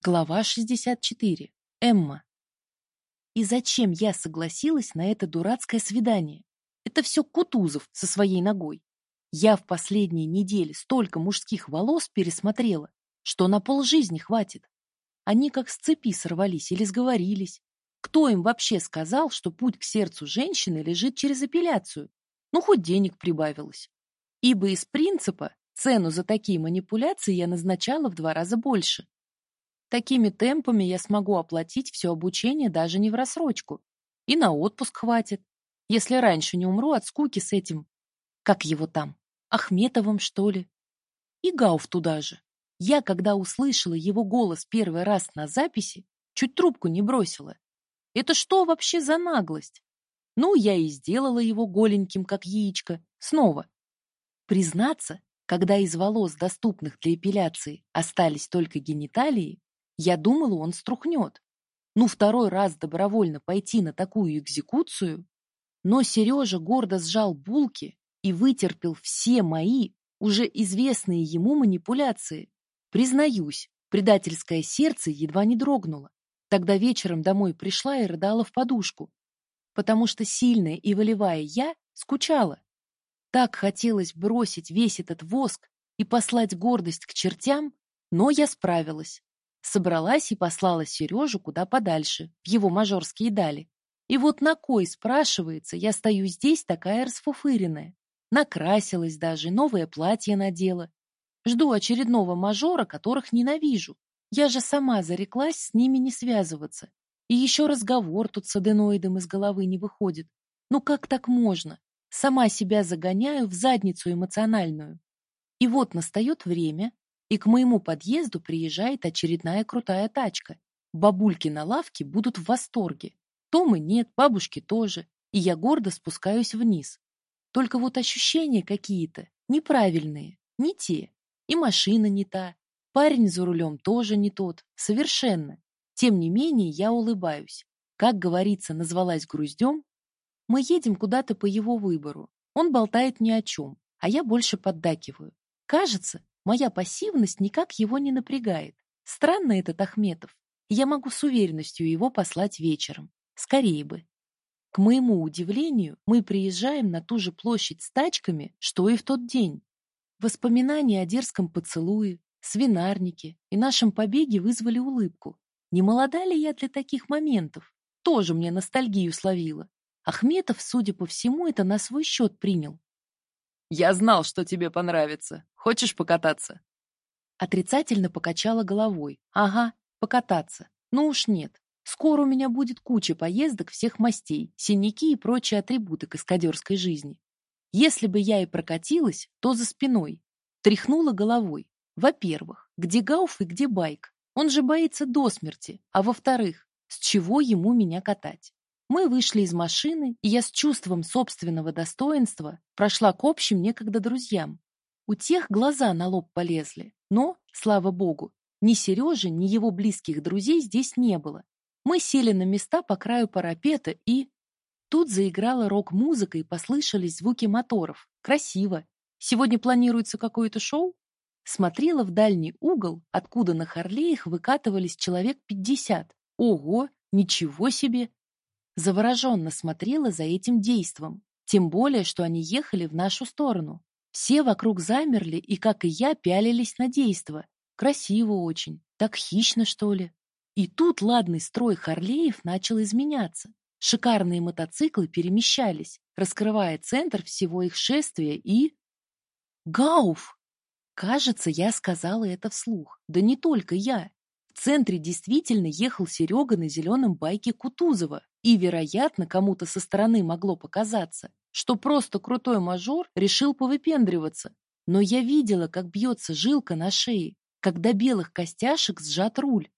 Глава 64. Эмма. И зачем я согласилась на это дурацкое свидание? Это все Кутузов со своей ногой. Я в последние недели столько мужских волос пересмотрела, что на полжизни хватит. Они как с цепи сорвались или сговорились. Кто им вообще сказал, что путь к сердцу женщины лежит через апелляцию? Ну, хоть денег прибавилось. Ибо из принципа цену за такие манипуляции я назначала в два раза больше. Такими темпами я смогу оплатить все обучение даже не в рассрочку. И на отпуск хватит, если раньше не умру от скуки с этим... Как его там? Ахметовым, что ли? И Гауф туда же. Я, когда услышала его голос первый раз на записи, чуть трубку не бросила. Это что вообще за наглость? Ну, я и сделала его голеньким, как яичко, снова. Признаться, когда из волос, доступных для эпиляции, остались только гениталии, я думала, он струхнет. Ну, второй раз добровольно пойти на такую экзекуцию. Но Сережа гордо сжал булки и вытерпел все мои, уже известные ему манипуляции. Признаюсь, предательское сердце едва не дрогнуло. Тогда вечером домой пришла и рыдала в подушку, потому что сильная и волевая я скучала. Так хотелось бросить весь этот воск и послать гордость к чертям, но я справилась собралась и послала сережу куда подальше в его мажорские дали. И вот на кой спрашивается я стою здесь такая расфуфыренная. Накрасилась даже новое платье надела. Жду очередного мажора которых ненавижу. Я же сама зареклась с ними не связываться. И еще разговор тут с аденоидом из головы не выходит. Ну как так можно? Сама себя загоняю в задницу эмоциональную. И вот настает время и к моему подъезду приезжает очередная крутая тачка. Бабульки на лавке будут в восторге. Томы нет, бабушки тоже, и я гордо спускаюсь вниз. Только вот ощущения какие-то неправильные, не те. И машина не та, парень за рулем тоже не тот, совершенно. Тем не менее, я улыбаюсь. Как говорится, назвалась груздем. Мы едем куда-то по его выбору. Он болтает ни о чем, а я больше поддакиваю. Кажется, Моя пассивность никак его не напрягает. Странно этот Ахметов. Я могу с уверенностью его послать вечером. Скорее бы. К моему удивлению, мы приезжаем на ту же площадь с тачками, что и в тот день. Воспоминания о дерзком поцелуе, свинарнике и нашем побеге вызвали улыбку. Не молода ли я для таких моментов? Тоже мне ностальгию словила. Ахметов, судя по всему, это на свой счет принял. Я знал, что тебе понравится. Хочешь покататься? Отрицательно покачала головой. Ага, покататься. Ну уж нет. Скоро у меня будет куча поездок всех мастей, синяки и прочие атрибуты каскадерской жизни. Если бы я и прокатилась, то за спиной. Тряхнула головой. Во-первых, где Гауф и где Байк? Он же боится до смерти. А во-вторых, с чего ему меня катать? Мы вышли из машины, и я с чувством собственного достоинства прошла к общим некогда друзьям. У тех глаза на лоб полезли, но, слава богу, ни Сережи, ни его близких друзей здесь не было. Мы сели на места по краю парапета и... Тут заиграла рок-музыка и послышались звуки моторов. Красиво. Сегодня планируется какое-то шоу? Смотрела в дальний угол, откуда на Харлеях выкатывались человек пятьдесят. Ого, ничего себе! Завороженно смотрела за этим действом, тем более, что они ехали в нашу сторону. Все вокруг замерли и, как и я, пялились на действо. Красиво очень, так хищно, что ли. И тут ладный строй Харлеев начал изменяться. Шикарные мотоциклы перемещались, раскрывая центр всего их шествия и... Гауф! Кажется, я сказала это вслух. Да не только я. В центре действительно ехал Серега на зеленом байке Кутузова, и, вероятно, кому-то со стороны могло показаться, что просто крутой мажор решил повыпендриваться. Но я видела, как бьется жилка на шее, до белых костяшек сжат руль.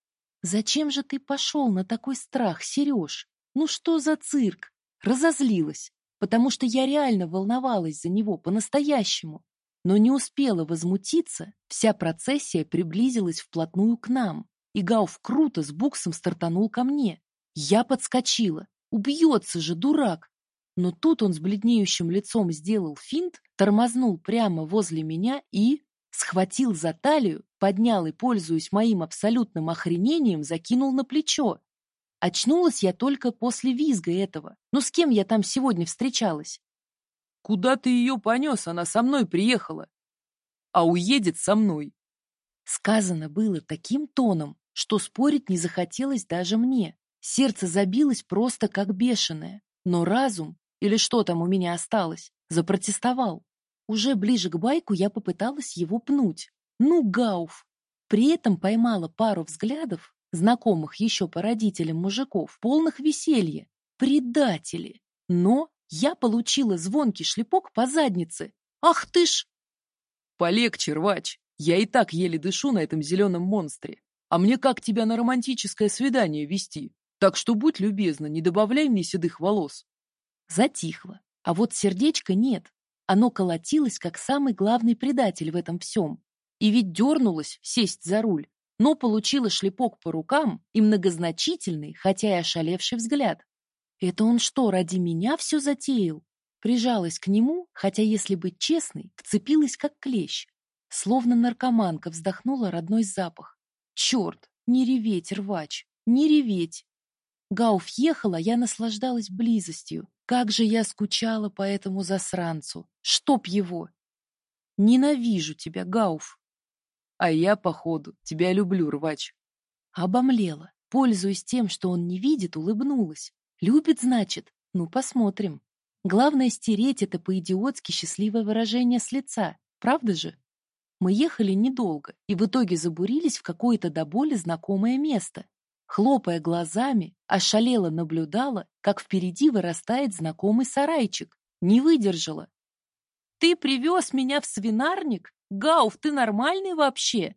Зачем же ты пошел на такой страх, Сереж? Ну что за цирк? Разозлилась, потому что я реально волновалась за него по-настоящему. Но не успела возмутиться, вся процессия приблизилась вплотную к нам, и Гауф круто с буксом стартанул ко мне. Я подскочила. Убьется же, дурак! Но тут он с бледнеющим лицом сделал финт, тормознул прямо возле меня и... Схватил за талию, поднял и, пользуясь моим абсолютным охренением, закинул на плечо. Очнулась я только после визга этого. Ну с кем я там сегодня встречалась? Куда ты ее понес? Она со мной приехала. А уедет со мной. Сказано было таким тоном, что спорить не захотелось даже мне. Сердце забилось просто как бешеное. Но разум, или что там у меня осталось, запротестовал. Уже ближе к байку я попыталась его пнуть. Ну, Гауф! При этом поймала пару взглядов, знакомых еще по родителям мужиков, полных веселья. Предатели! Но я получила звонкий шлепок по заднице. Ах ты ж! Полегче, рвач. Я и так еле дышу на этом зеленом монстре. А мне как тебя на романтическое свидание вести? Так что будь любезна, не добавляй мне седых волос. Затихло. А вот сердечко нет. Оно колотилось, как самый главный предатель в этом всем. И ведь дернулось сесть за руль, но получила шлепок по рукам и многозначительный, хотя и ошалевший взгляд. Это он что, ради меня все затеял? Прижалась к нему, хотя, если быть честной, вцепилась как клещ. Словно наркоманка вздохнула родной запах. Черт, не реветь, рвач, не реветь. Гауф ехала, я наслаждалась близостью, как же я скучала по этому засранцу! Чтоб его! Ненавижу тебя, Гауф! А я, походу, тебя люблю, рвач. Обомлела. Пользуясь тем, что он не видит, улыбнулась. Любит, значит? Ну, посмотрим. Главное стереть это по-идиотски счастливое выражение с лица. Правда же? Мы ехали недолго и в итоге забурились в какое-то до боли знакомое место хлопая глазами, ошалела наблюдала, как впереди вырастает знакомый сарайчик. Не выдержала. «Ты привез меня в свинарник? Гауф, ты нормальный вообще?»